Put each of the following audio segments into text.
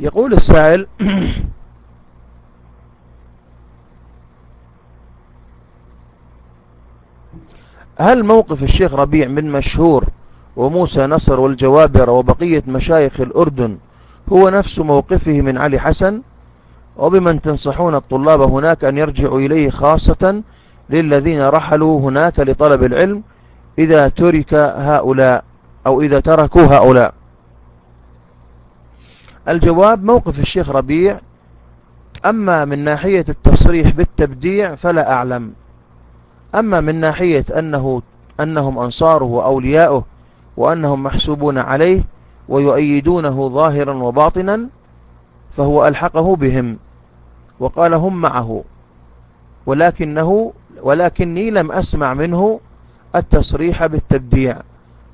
يقول السائل هل موقف الشيخ ربيع من مشهور وموسى نصر والجوابر وبقية مشايخ الأردن هو نفس موقفه من علي حسن؟ وبمن تنصحون الطلاب هناك أن يرجعوا إليه خاصة للذين رحلوا هناك لطلب العلم إذا ترك هؤلاء أو إذا تركوا هؤلاء. الجواب موقف الشيخ ربيع. أما من ناحية التصريح بالتبديع فلا أعلم. أما من ناحية أنه أنهم أنصاره وأولياؤه وأنهم محسوبون عليه ويؤيدونه ظاهرا وباطنا فهو ألحقه بهم وقال هم معه. ولكنه ولكني لم أسمع منه التصريح بالتبديع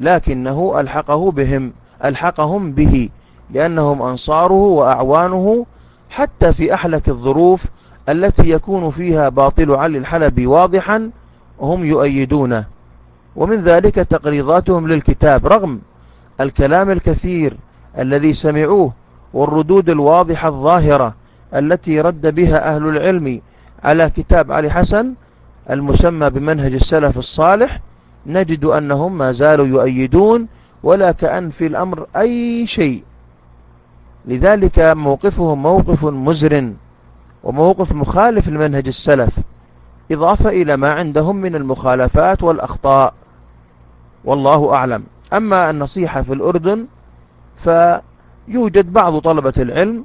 لكنه ألحقه بهم ألحقهم به. لأنهم أنصاره وأعوانه حتى في أحلك الظروف التي يكون فيها باطل علي الحلبي واضحا هم يؤيدونه. ومن ذلك تقريضاتهم للكتاب رغم الكلام الكثير الذي سمعوه والردود الواضحة الظاهرة التي رد بها أهل العلم على كتاب علي حسن المسمى بمنهج السلف الصالح نجد أنهم ما زالوا يؤيدون ولا كأن في الأمر أي شيء. لذلك موقفهم موقف مزر وموقف مخالف لمنهج السلف إضافة إلى ما عندهم من المخالفات والأخطاء والله أعلم. أما النصيحة في الأردن فيوجد بعض طلبة العلم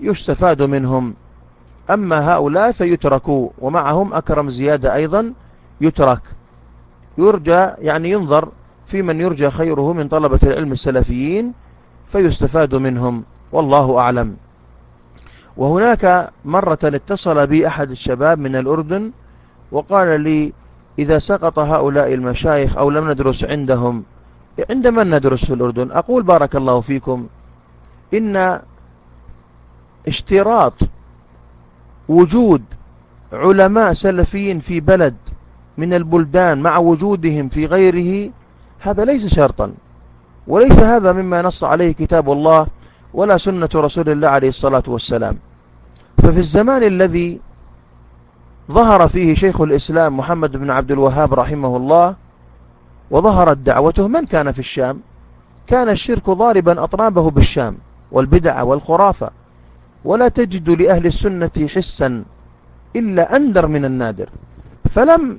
يستفاد منهم. أما هؤلاء فيتركوا ومعهم أكرم زيادة أيضا يترك. يرجى يعني ينظر في من يرجى خيره من طلبة العلم السلفيين فيستفاد منهم. والله أعلم. وهناك مرة اتصل بي أحد الشباب من الأردن وقال لي إذا سقط هؤلاء المشايخ أو لم ندرس عندهم عند من ندرس في الأردن؟ أقول بارك الله فيكم. إن اشتراط وجود علماء سلفيين في بلد من البلدان مع وجودهم في غيره هذا ليس شرطا. وليس هذا مما نص عليه كتاب الله. ولا سنة رسول الله عليه الصلاة والسلام. ففي الزمان الذي ظهر فيه شيخ الإسلام محمد بن عبد الوهاب رحمه الله وظهرت دعوته من كان في الشام؟ كان الشرك ضاربا أطنابه بالشام والبدع والخرافة. ولا تجد لأهل السنة حسا إلا أندر من النادر. فلم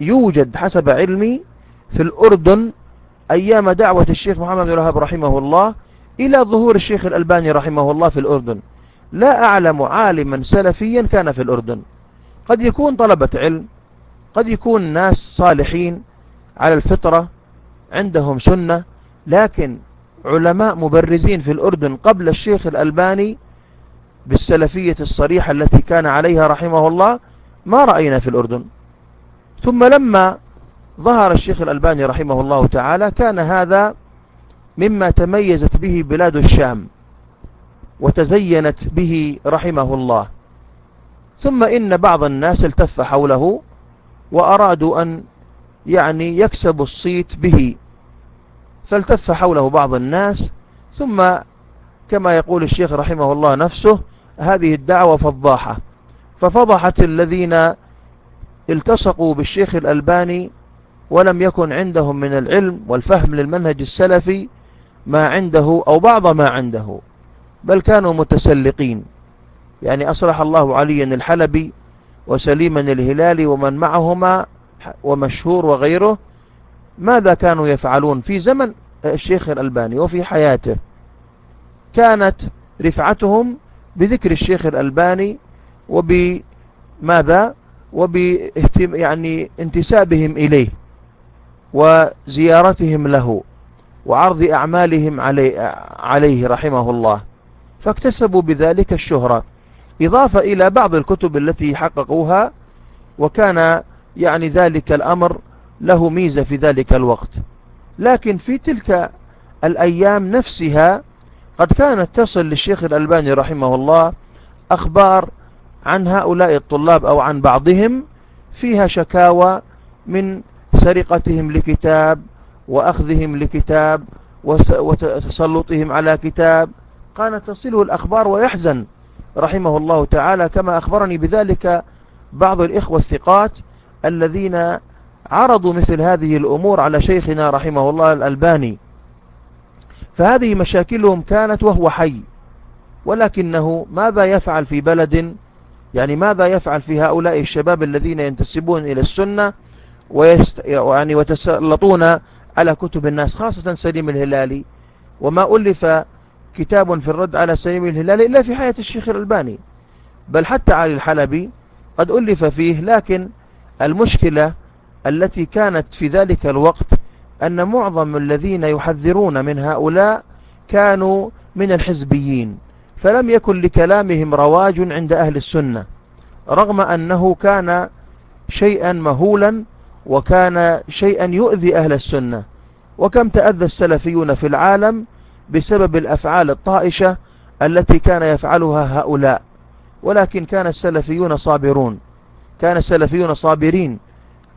يوجد حسب علمي في الأردن أيام دعوة الشيخ محمد بن الوهاب رحمه الله إلى ظهور الشيخ الألباني رحمه الله في الأردن. لا أعلم عالما سلفيا كان في الأردن. قد يكون طلبة علم قد يكون ناس صالحين على الفطرة عندهم سنة لكن علماء مبرزين في الأردن قبل الشيخ الألباني بالسلفية الصريحة التي كان عليها رحمه الله ما رأينا في الأردن. ثم لما ظهر الشيخ الألباني رحمه الله تعالى كان هذا مما تميزت به بلاد الشام وتزينت به رحمه الله. ثم إن بعض الناس التف حوله وأرادوا أن يعني يكسبوا الصيت به. فالتف حوله بعض الناس ثم كما يقول الشيخ رحمه الله نفسه هذه الدعوة فضاحة. ففضحت الذين التصقوا بالشيخ الألباني ولم يكن عندهم من العلم والفهم للمنهج السلفي ما عنده أو بعض ما عنده بل كانوا متسلقين. يعني أصلح الله عليا الحلبي وسليما الهلالي ومن معهما ومشهور وغيره ماذا كانوا يفعلون في زمن الشيخ الألباني وفي حياته؟ كانت رفعتهم بذكر الشيخ الألباني وبماذا؟ وب يعني انتسابهم إليه وزيارتهم له. وعرض أعمالهم عليه, عليه رحمه الله. فاكتسبوا بذلك الشهرة. إضافة إلى بعض الكتب التي حققوها وكان يعني ذلك الأمر له ميزة في ذلك الوقت. لكن في تلك الأيام نفسها قد كانت تصل للشيخ الألباني رحمه الله أخبار عن هؤلاء الطلاب أو عن بعضهم فيها شكاوى من سرقتهم لكتاب وأخذهم لكتاب وتسلطهم على كتاب. كانت تصله الأخبار ويحزن رحمه الله تعالى كما أخبرني بذلك بعض الإخوة الثقات الذين عرضوا مثل هذه الأمور على شيخنا رحمه الله الألباني. فهذه مشاكلهم كانت وهو حي ولكنه ماذا يفعل في بلد؟ يعني ماذا يفعل في هؤلاء الشباب الذين ينتسبون إلى السنة ويست يعني وتسلطون على كتب الناس خاصة سليم الهلالي. وما ألف كتاب في الرد على سليم الهلالي إلا في حياة الشيخ الألباني. بل حتى علي الحلبي قد ألف فيه لكن المشكلة التي كانت في ذلك الوقت أن معظم الذين يحذرون من هؤلاء كانوا من الحزبيين. فلم يكن لكلامهم رواج عند أهل السنة رغم أنه كان شيئا مهولا وكان شيئا يؤذي أهل السنة. وكم تأذى السلفيون في العالم بسبب الأفعال الطائشة التي كان يفعلها هؤلاء. ولكن كان السلفيون صابرون. كان السلفيون صابرين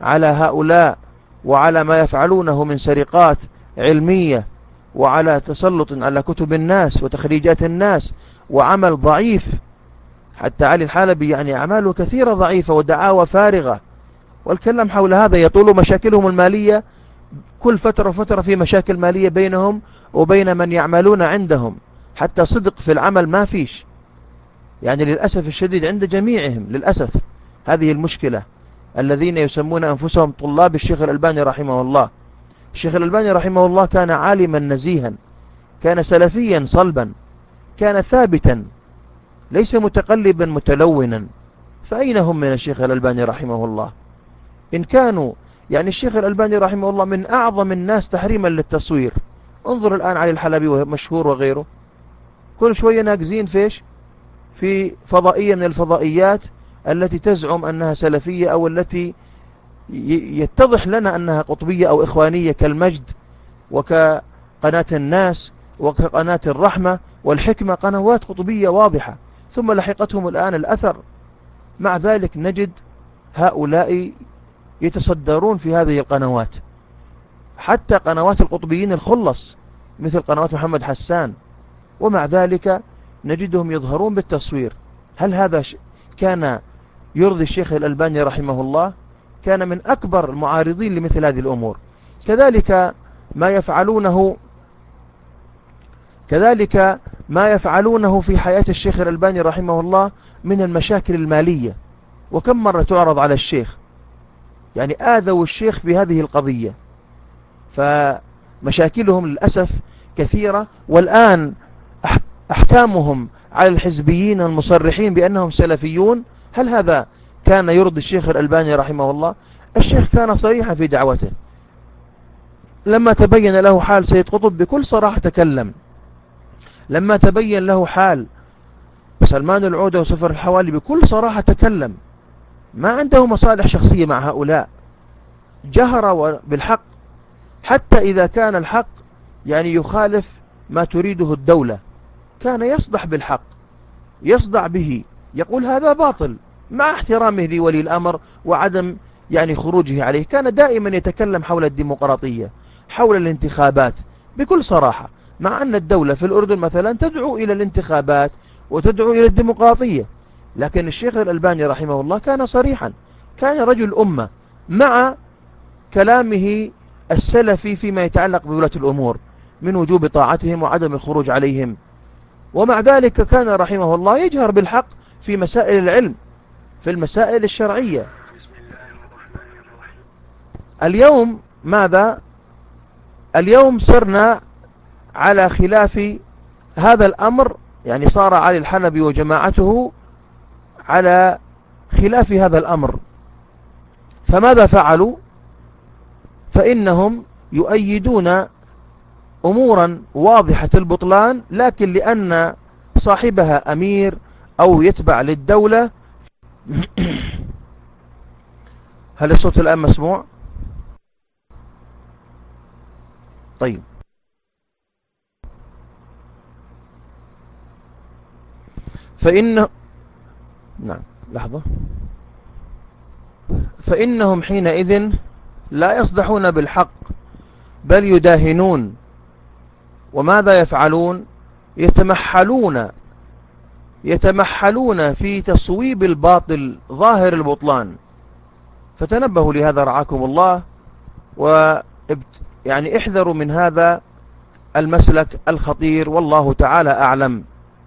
على هؤلاء وعلى ما يفعلونه من سرقات علمية وعلى تسلط على كتب الناس وتخريجات الناس وعمل ضعيف. حتى علي الحالبي يعني أعماله كثيرة ضعيفة ودعاوى فارغة. والكلام حول هذا يطول مشاكلهم المالية كل فترة وفترة في مشاكل مالية بينهم وبين من يعملون عندهم. حتى صدق في العمل ما فيش. يعني للأسف الشديد عند جميعهم للأسف. هذه المشكلة. الذين يسمون أنفسهم طلاب الشيخ الألباني رحمه الله. الشيخ الألباني رحمه الله كان عالما نزيها. كان سلفيا صلبا. كان ثابتا. ليس متقلبا متلونا. فأين هم من الشيخ الألباني رحمه الله؟ إن كانوا يعني الشيخ الألباني رحمه الله من أعظم الناس تحريما للتصوير. انظر الآن علي الحلبي مشهور وغيره. كل شوية ناقزين فيش في فضائية من الفضائيات التي تزعم أنها سلفية أو التي يتضح لنا أنها قطبية أو إخوانية كالمجد وكقناة الناس وكقناة الرحمة والحكمة قنوات قطبية واضحة. ثم لحقتهم الآن الأثر. مع ذلك نجد هؤلاء يتصدرون في هذه القنوات. حتى قنوات القطبيين الخلص مثل قنوات محمد حسان. ومع ذلك نجدهم يظهرون بالتصوير. هل هذا كان يرضي الشيخ الألباني رحمه الله؟ كان من أكبر المعارضين لمثل هذه الأمور. كذلك ما يفعلونه كذلك ما يفعلونه في حياة الشيخ الألباني رحمه الله من المشاكل المالية. وكم مرة تعرض على الشيخ؟ يعني آذوا الشيخ بهذه القضية. فمشاكلهم للأسف كثيرة والآن أحكامهم على الحزبيين المصرحين بأنهم سلفيون. هل هذا كان يرضي الشيخ الألباني رحمه الله؟ الشيخ كان صريحا في دعوته. لما تبين له حال سيد قطب بكل صراحة تكلم. لما تبين له حال سلمان العودة وسفر الحوالي بكل صراحة تكلم. ما عنده مصالح شخصية مع هؤلاء. جهر بالحق حتى إذا كان الحق يعني يخالف ما تريده الدولة. كان يصدح بالحق يصدع به يقول هذا باطل مع احترامه لولي الأمر وعدم يعني خروجه عليه. كان دائما يتكلم حول الديمقراطية حول الانتخابات بكل صراحة. مع أن الدولة في الأردن مثلا تدعو إلى الانتخابات وتدعو إلى الديمقراطية. لكن الشيخ الألباني رحمه الله كان صريحا. كان رجل أمة مع كلامه السلفي فيما يتعلق بولاة الأمور من وجوب طاعتهم وعدم الخروج عليهم. ومع ذلك كان رحمه الله يجهر بالحق في مسائل العلم في المسائل الشرعية. اليوم ماذا؟ اليوم صرنا على خلاف هذا الأمر يعني صار علي الحنبي وجماعته على خلاف هذا الأمر. فماذا فعلوا؟ فإنهم يؤيدون أمورا واضحة البطلان لكن لأن صاحبها أمير أو يتبع للدولة. هل الصوت الآن مسموع؟ طيب. فإن نعم. لحظة. فإنهم حينئذ لا يصدحون بالحق بل يداهنون. وماذا يفعلون؟ يتمحلون يتمحلون في تصويب الباطل ظاهر البطلان. فتنبهوا لهذا رعاكم الله. و يعني احذروا من هذا المسلك الخطير والله تعالى أعلم.